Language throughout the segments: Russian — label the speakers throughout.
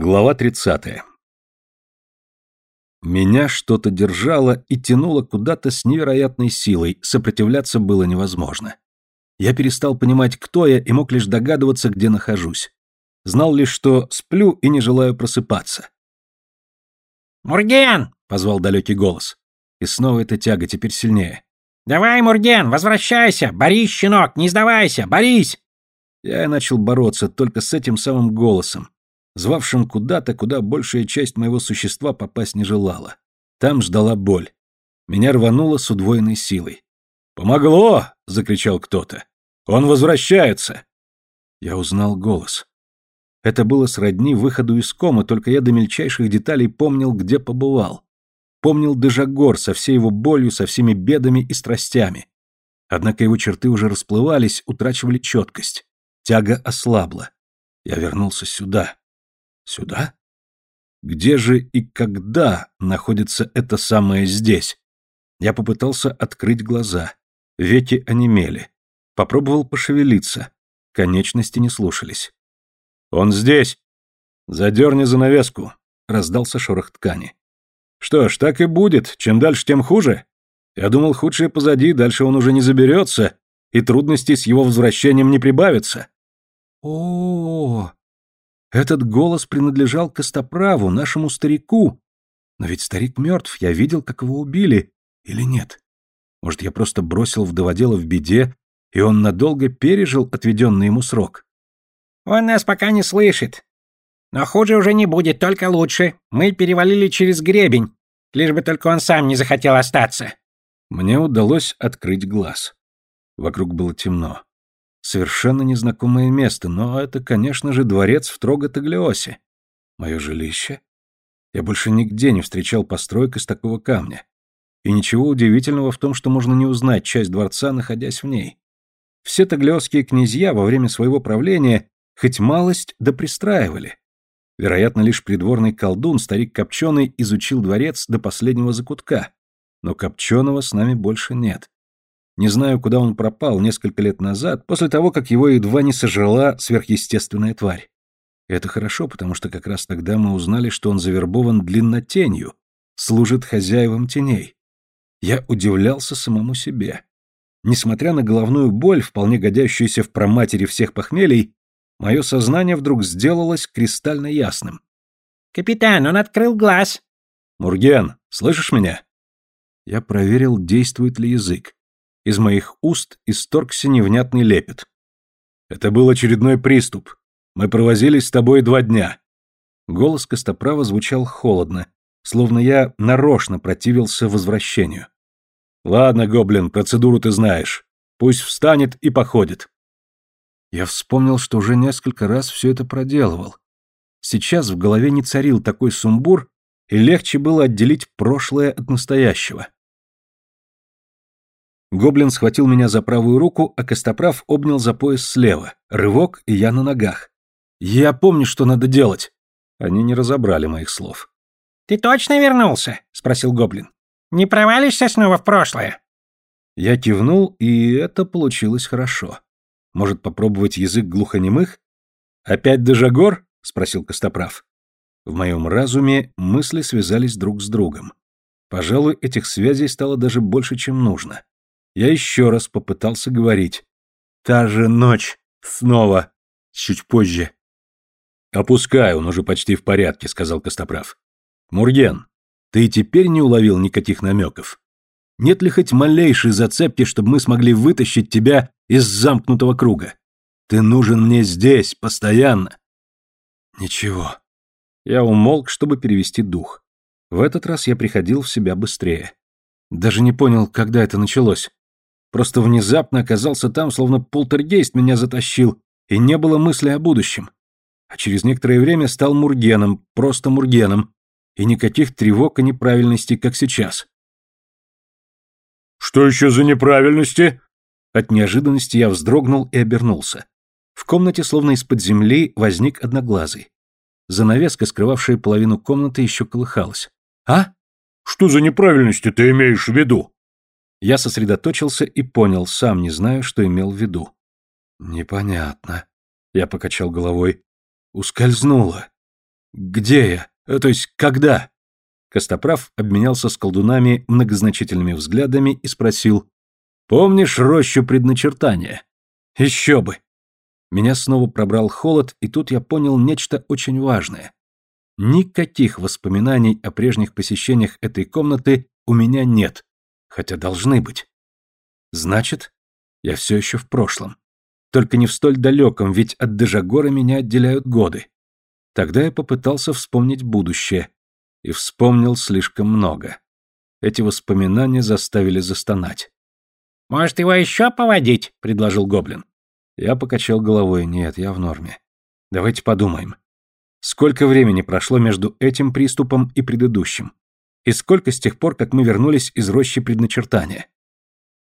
Speaker 1: Глава 30. Меня что-то держало и тянуло куда-то с невероятной силой, сопротивляться было невозможно. Я перестал понимать, кто я, и мог лишь догадываться, где нахожусь. Знал лишь, что сплю и не желаю просыпаться.
Speaker 2: «Мурген!»
Speaker 1: — позвал далекий голос. И снова эта тяга, теперь сильнее.
Speaker 2: «Давай, Мурген, возвращайся! Борись, щенок, не сдавайся! Борись!»
Speaker 1: Я начал бороться только с этим самым голосом, звавшим куда-то, куда большая часть моего существа попасть не желала. Там ждала боль. Меня рвануло с удвоенной силой. «Помогло!» — закричал кто-то. «Он возвращается!» Я узнал голос. Это было сродни выходу из комы, только я до мельчайших деталей помнил, где побывал. Помнил Дежагор со всей его болью, со всеми бедами и страстями. Однако его черты уже расплывались, утрачивали четкость. Тяга ослабла. Я вернулся сюда. Сюда? Где же и когда находится это самое здесь? Я попытался открыть глаза. Веки онемели. Попробовал пошевелиться. Конечности не слушались. «Он здесь!» «Задерни занавеску!» — раздался шорох ткани. «Что ж, так и будет. Чем дальше, тем хуже. Я думал, худшее позади, дальше он уже не заберется, и трудностей с его возвращением не прибавится». О, -о, -о, этот голос принадлежал Костоправу, нашему старику. Но ведь старик мертв, я видел, как его убили. Или нет? Может, я просто бросил вдоводела в беде, и он надолго пережил отведенный ему срок?
Speaker 2: Он нас пока не слышит. Но хуже уже не будет, только лучше. Мы перевалили через гребень, лишь бы только он сам не захотел остаться.
Speaker 1: Мне удалось открыть глаз. Вокруг было темно. Совершенно незнакомое место, но это, конечно же, дворец в Троготаглиосе. Мое жилище? Я больше нигде не встречал постройк из такого камня. И ничего удивительного в том, что можно не узнать часть дворца, находясь в ней. Все таглиосские князья во время своего правления хоть малость да пристраивали. Вероятно, лишь придворный колдун, старик Копченый, изучил дворец до последнего закутка. Но Копченого с нами больше нет. Не знаю, куда он пропал несколько лет назад, после того, как его едва не сожрала сверхъестественная тварь. И это хорошо, потому что как раз тогда мы узнали, что он завербован длиннотенью, служит хозяевам теней. Я удивлялся самому себе. Несмотря на головную боль, вполне годящуюся в проматере всех похмелий, мое сознание вдруг сделалось кристально ясным.
Speaker 2: «Капитан, он открыл глаз!»
Speaker 1: «Мурген, слышишь меня?» Я проверил, действует ли язык. Из моих уст исторгся невнятный лепет. «Это был очередной приступ. Мы провозились с тобой два дня». Голос Костоправа звучал холодно, словно я нарочно противился возвращению. «Ладно, гоблин, процедуру ты знаешь. Пусть встанет и походит». Я вспомнил, что уже несколько раз все это проделывал. Сейчас в голове не царил такой сумбур, и легче было отделить прошлое от настоящего. Гоблин схватил меня за правую руку, а Костоправ обнял за пояс слева. Рывок, и я на ногах. «Я помню, что надо делать!» Они не разобрали моих слов.
Speaker 2: «Ты точно вернулся?» — спросил Гоблин. «Не провалишься снова в прошлое?»
Speaker 1: Я кивнул, и это получилось хорошо. Может, попробовать язык глухонемых? «Опять Дежагор?» — спросил Костоправ. В моем разуме мысли связались друг с другом. Пожалуй, этих связей стало даже больше, чем нужно. Я еще раз попытался говорить. Та же ночь. Снова. Чуть позже. «Опускай, он уже почти в порядке», — сказал Костоправ. «Мурген, ты теперь не уловил никаких намеков? Нет ли хоть малейшей зацепки, чтобы мы смогли вытащить тебя из замкнутого круга? Ты нужен мне здесь, постоянно». «Ничего». Я умолк, чтобы перевести дух. В этот раз я приходил в себя быстрее. Даже не понял, когда это началось. Просто внезапно оказался там, словно полтергейст меня затащил, и не было мысли о будущем. А через некоторое время стал Мургеном, просто Мургеном, и никаких тревог и неправильностей, как сейчас.
Speaker 3: «Что еще за неправильности?»
Speaker 1: От неожиданности я вздрогнул и обернулся. В комнате, словно из-под земли, возник одноглазый. Занавеска, скрывавшая половину комнаты, еще колыхалась. «А?»
Speaker 3: «Что за неправильности ты имеешь в виду?»
Speaker 1: Я сосредоточился и понял, сам не знаю, что имел в виду. «Непонятно», — я покачал головой. «Ускользнуло. Где я? Э, то есть, когда? Костоправ обменялся с колдунами многозначительными взглядами и спросил. «Помнишь рощу предначертания?» «Еще бы!» Меня снова пробрал холод, и тут я понял нечто очень важное. Никаких воспоминаний о прежних посещениях этой комнаты у меня нет, хотя должны быть. Значит, я все еще в прошлом. Только не в столь далеком, ведь от Дежагора меня отделяют годы. Тогда я попытался вспомнить будущее. И вспомнил слишком много. Эти воспоминания заставили застонать.
Speaker 2: «Может, его еще поводить?» — предложил Гоблин.
Speaker 1: Я покачал головой. Нет, я в норме. Давайте подумаем. Сколько времени прошло между этим приступом и предыдущим? И сколько с тех пор, как мы вернулись из рощи предначертания?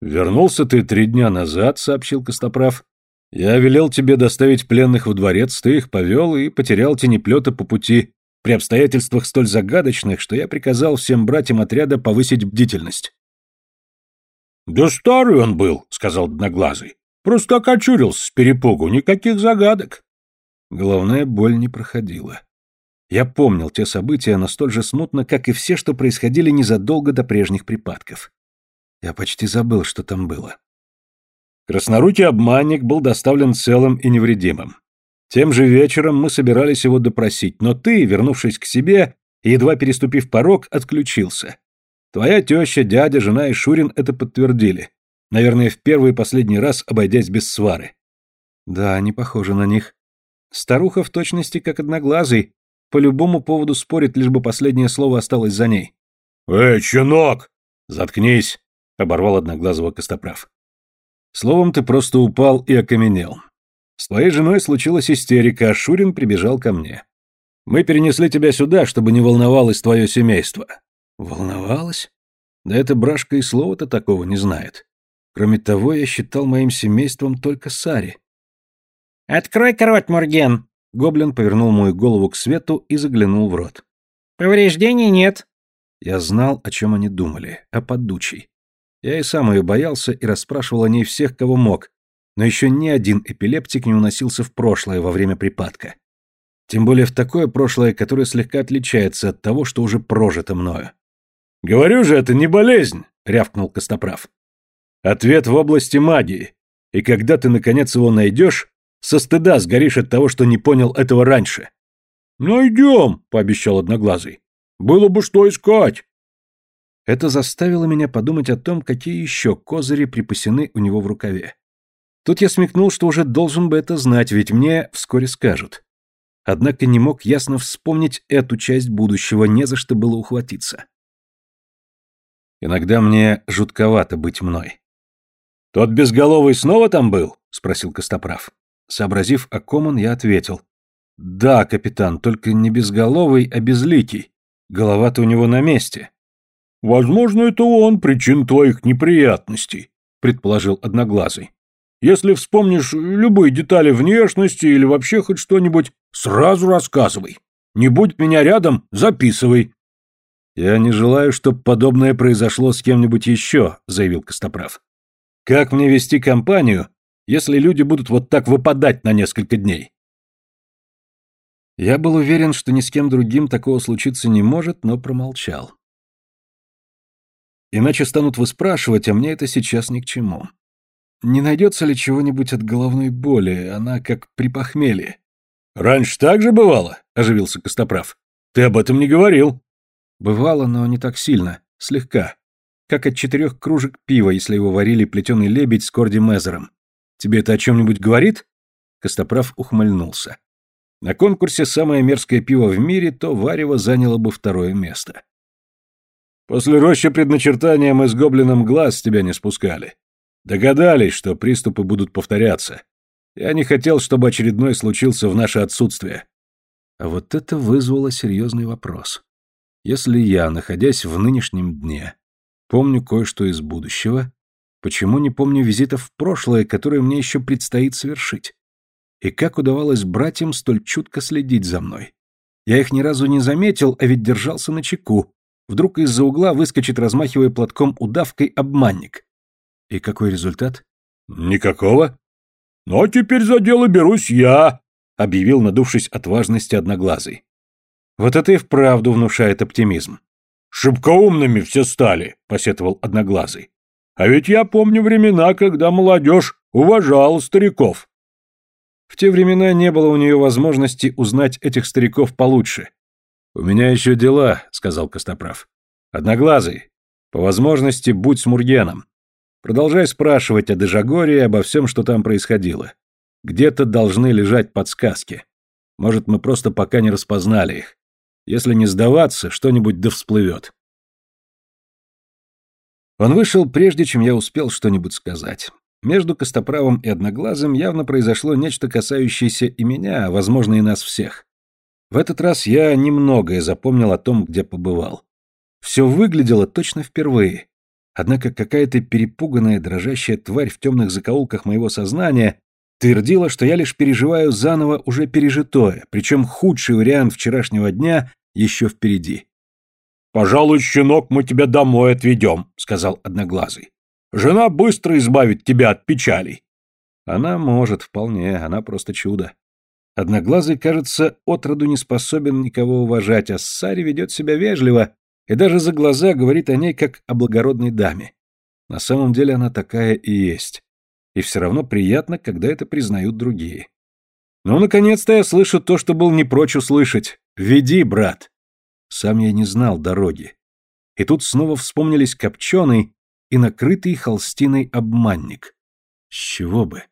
Speaker 3: «Вернулся ты три дня назад», — сообщил Костоправ. «Я велел тебе доставить пленных в дворец, ты их повел и потерял тенеплета по пути, при обстоятельствах столь загадочных, что я приказал всем братьям отряда повысить бдительность». «Да старый он был», — сказал Одноглазый. «Просто окочурился с перепугу, никаких загадок».
Speaker 1: Головная боль не проходила. Я помнил те события, но столь же смутно, как и все, что происходили незадолго до прежних припадков. Я почти забыл, что там было.
Speaker 3: Краснорукий обманник был доставлен целым и невредимым. Тем же вечером мы собирались его допросить, но ты, вернувшись к себе, едва переступив порог, отключился. Твоя теща, дядя, жена и Шурин это подтвердили. Наверное, в первый и последний раз обойдясь без свары.
Speaker 1: Да, не похоже на них. Старуха в точности как одноглазый, по любому поводу спорит, лишь бы последнее слово осталось за ней.
Speaker 3: «Эй, щенок! Заткнись!» — оборвал одноглазого Костоправ.
Speaker 1: «Словом, ты просто упал и окаменел. С твоей женой случилась истерика, а Шурин прибежал ко мне. Мы перенесли тебя сюда, чтобы не волновалось твое семейство». «Волновалось? Да эта брашка и слова-то такого не знает. Кроме того, я считал моим семейством только Сари».
Speaker 2: «Открой-ка рот, Мурген!»
Speaker 1: Гоблин повернул мою голову к свету и заглянул в рот.
Speaker 2: «Повреждений нет».
Speaker 1: Я знал, о чем они думали, о подучей. Я и сам ее боялся и расспрашивал о ней всех, кого мог, но еще ни один эпилептик не уносился в прошлое во время припадка. Тем более в такое прошлое, которое слегка отличается от того, что уже прожито мною.
Speaker 3: «Говорю же, это не болезнь!» — рявкнул Костоправ. «Ответ в области магии, и когда ты, наконец, его найдешь, со стыда сгоришь от того, что не понял этого раньше». «Найдем!» — пообещал Одноглазый. «Было бы что искать!»
Speaker 1: Это заставило меня подумать о том, какие еще козыри припасены у него в рукаве. Тут я смекнул, что уже должен бы это знать, ведь мне вскоре скажут. Однако не мог ясно вспомнить эту часть будущего, не за что было ухватиться. Иногда мне жутковато быть мной.
Speaker 3: «Тот безголовый снова там был?» — спросил Костоправ.
Speaker 1: Сообразив, о ком он, я ответил. «Да, капитан, только не безголовый, а безликий. Голова-то у него на месте».
Speaker 3: «Возможно, это он причин твоих неприятностей», — предположил Одноглазый. «Если вспомнишь любые детали внешности или вообще хоть что-нибудь, сразу рассказывай. Не будь меня рядом, записывай».
Speaker 1: «Я не желаю, чтобы подобное произошло с кем-нибудь еще», — заявил Костоправ. «Как мне вести компанию, если люди будут вот так выпадать на несколько дней?» Я был уверен, что ни с кем другим такого случиться не может, но промолчал. Иначе станут выспрашивать, а мне это сейчас ни к чему. Не найдется ли чего-нибудь от головной боли? Она как при похмелье.
Speaker 3: «Раньше так же бывало?» — оживился Костоправ. «Ты об этом не говорил».
Speaker 1: «Бывало, но не так сильно. Слегка. Как от четырех кружек пива, если его варили плетеный лебедь с Корди Мезером. Тебе это о чем-нибудь говорит?» Костоправ ухмыльнулся. На конкурсе «Самое мерзкое пиво в мире» то варево заняло бы второе место.
Speaker 3: После рощи предначертания мы с гоблином глаз тебя не спускали. Догадались, что приступы будут повторяться. Я не хотел, чтобы очередной случился в наше отсутствие.
Speaker 1: А вот это вызвало серьезный вопрос. Если я, находясь в нынешнем дне, помню кое-что из будущего, почему не помню визитов в прошлое, которые мне еще предстоит совершить? И как удавалось братьям столь чутко следить за мной? Я их ни разу не заметил, а ведь держался на чеку, Вдруг из-за угла выскочит, размахивая платком удавкой, обманник. И какой результат?
Speaker 3: Никакого. Ну, а теперь за дело берусь я, объявил, надувшись от важности одноглазый.
Speaker 1: Вот это и вправду внушает оптимизм.
Speaker 3: «Шибко умными все стали», — посетовал Одноглазый. «А ведь я помню времена, когда молодежь уважала стариков».
Speaker 1: В те времена не было у нее возможности узнать этих стариков получше. «У меня еще дела», — сказал Костоправ. «Одноглазый, по возможности будь с Мургеном. Продолжай спрашивать о Дежагоре и обо всем, что там происходило. Где-то должны лежать подсказки. Может, мы просто пока не распознали их. Если не сдаваться, что-нибудь да всплывет». Он вышел, прежде чем я успел что-нибудь сказать. Между Костоправом и Одноглазым явно произошло нечто, касающееся и меня, а, возможно, и нас всех. В этот раз я немногое запомнил о том, где побывал. Все выглядело точно впервые. Однако какая-то перепуганная, дрожащая тварь в темных закоулках моего сознания твердила, что я лишь переживаю заново уже пережитое, причем худший вариант вчерашнего дня еще впереди.
Speaker 3: «Пожалуй, щенок, мы тебя домой отведем», — сказал Одноглазый. Жена быстро избавит тебя от печалей.
Speaker 1: Она может, вполне, она просто чудо. Одноглазый, кажется, отроду не способен никого уважать, а Сари ведет себя вежливо и даже за глаза говорит о ней как о благородной даме. На самом деле она такая и есть. И все равно приятно, когда это признают другие. Ну, наконец-то я слышу то, что был не прочь услышать. «Веди, брат!» Сам я не знал дороги. И тут снова вспомнились копченый и накрытый холстиной обманник. С чего бы?